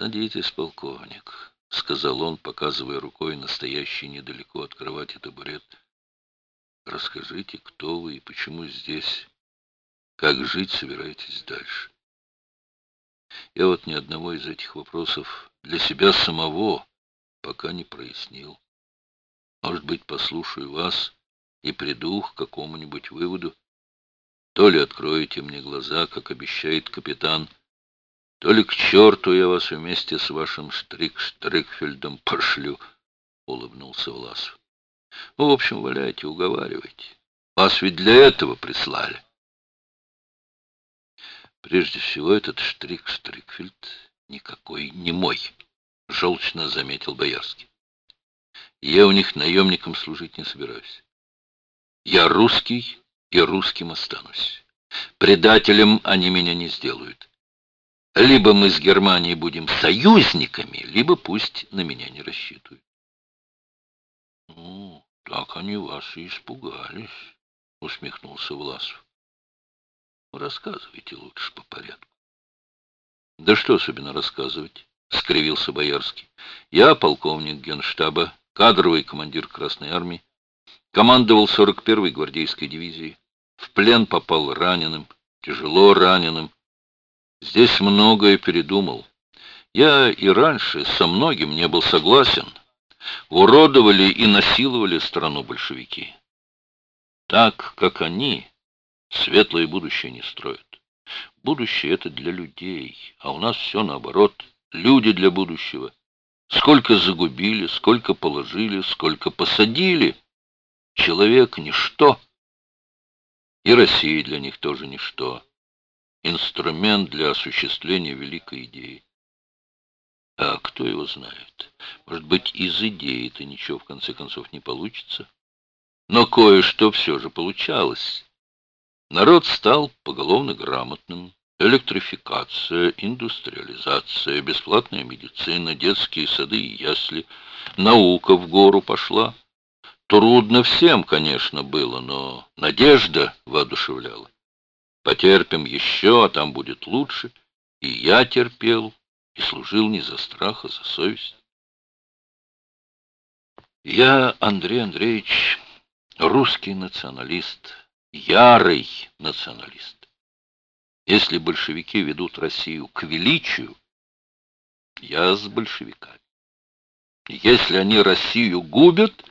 «Садитесь, полковник», — сказал он, показывая рукой настоящий недалеко от кровати табурет. «Расскажите, кто вы и почему здесь? Как жить собираетесь дальше?» Я вот ни одного из этих вопросов для себя самого пока не прояснил. Может быть, послушаю вас и приду к какому-нибудь выводу. То ли откроете мне глаза, как обещает капитан, то ли к черту я вас вместе с вашим Штрик-Штрикфельдом пошлю, — улыбнулся Власов. Ну, в общем, валяйте, уговаривайте. Вас ведь для этого прислали. Прежде всего, этот Штрик-Штрикфельд никакой не мой, — желчно заметил Боярский. Я у них наемником служить не собираюсь. Я русский и русским останусь. Предателем они меня не сделают. Либо мы с Германией будем союзниками, либо пусть на меня не рассчитывают. Ну, так они вас и испугались, усмехнулся Власов. Рассказывайте лучше по порядку. Да что особенно рассказывать, скривился Боярский. Я полковник генштаба, кадровый командир Красной армии, командовал 41-й гвардейской дивизией, в плен попал раненым, тяжело раненым, Здесь многое передумал. Я и раньше со многим не был согласен. Уродовали и насиловали страну большевики. Так, как они, светлое будущее не строят. Будущее — это для людей, а у нас все наоборот. Люди для будущего. Сколько загубили, сколько положили, сколько посадили. Человек — ничто. И Россия для них тоже ничто инструмент для осуществления великой идеи. А кто его знает? Может быть, из идеи-то ничего в конце концов не получится? Но кое-что все же получалось. Народ стал поголовно грамотным. Электрификация, индустриализация, бесплатная медицина, детские сады и ясли. Наука в гору пошла. Трудно всем, конечно, было, но надежда воодушевляла. Потерпим еще, а там будет лучше. И я терпел, и служил не за страх, а за совесть. Я, Андрей Андреевич, русский националист, ярый националист. Если большевики ведут Россию к величию, я с большевиками. Если они Россию губят,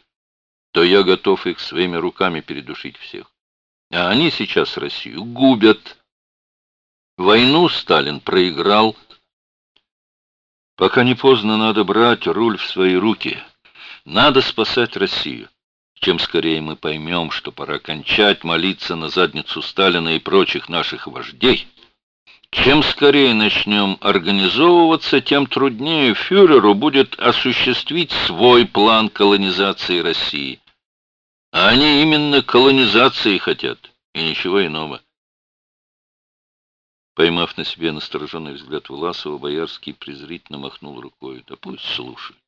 то я готов их своими руками передушить всех. А они сейчас Россию губят. Войну Сталин проиграл. Пока не поздно, надо брать руль в свои руки. Надо спасать Россию. Чем скорее мы поймем, что пора кончать молиться на задницу Сталина и прочих наших вождей, чем скорее начнем организовываться, тем труднее фюреру будет осуществить свой план колонизации России. А они именно колонизации хотят, и ничего иного. Поймав на себе настороженный взгляд Власова, Боярский презрительно махнул рукой. Да пусть слушают.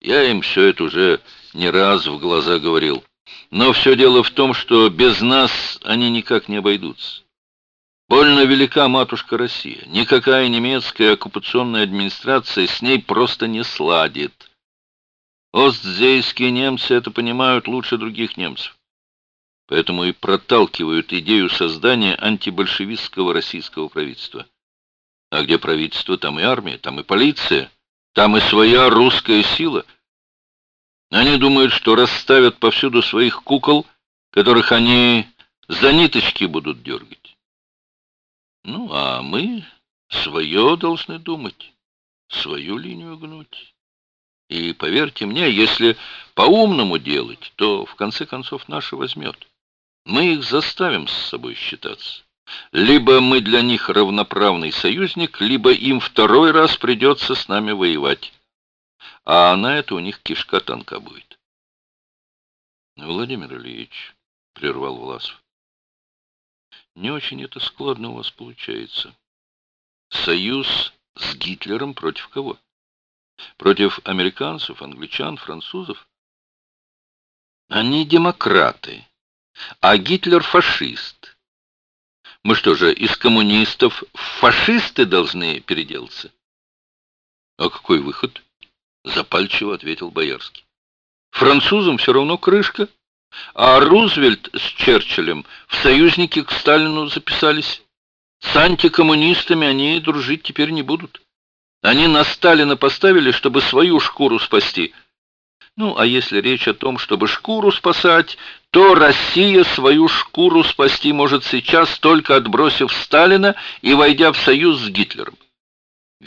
Я им все это уже не раз в глаза говорил. Но все дело в том, что без нас они никак не обойдутся. Больно велика матушка Россия. Никакая немецкая оккупационная администрация с ней просто не сладит. Остзейские немцы это понимают лучше других немцев. Поэтому и проталкивают идею создания антибольшевистского российского правительства. А где правительство, там и армия, там и полиция, там и своя русская сила. Они думают, что расставят повсюду своих кукол, которых они за ниточки будут дергать. Ну, а мы свое должны думать, свою линию гнуть. И поверьте мне, если по-умному делать, то в конце концов наши возьмет. Мы их заставим с собой считаться. Либо мы для них равноправный союзник, либо им второй раз придется с нами воевать. А на это у них кишка танка будет. Владимир Ильич, — прервал Власов, — не очень это складно у вас получается. Союз с Гитлером против кого? Против американцев, англичан, французов? Они демократы, а Гитлер фашист. Мы что же, из коммунистов фашисты должны переделаться? А какой выход? Запальчиво ответил Боярский. Французам все равно крышка, а Рузвельт с Черчиллем в союзники к Сталину записались. С антикоммунистами они дружить теперь не будут. Они на Сталина поставили, чтобы свою шкуру спасти. Ну, а если речь о том, чтобы шкуру спасать, то Россия свою шкуру спасти может сейчас, только отбросив Сталина и войдя в союз с Гитлером.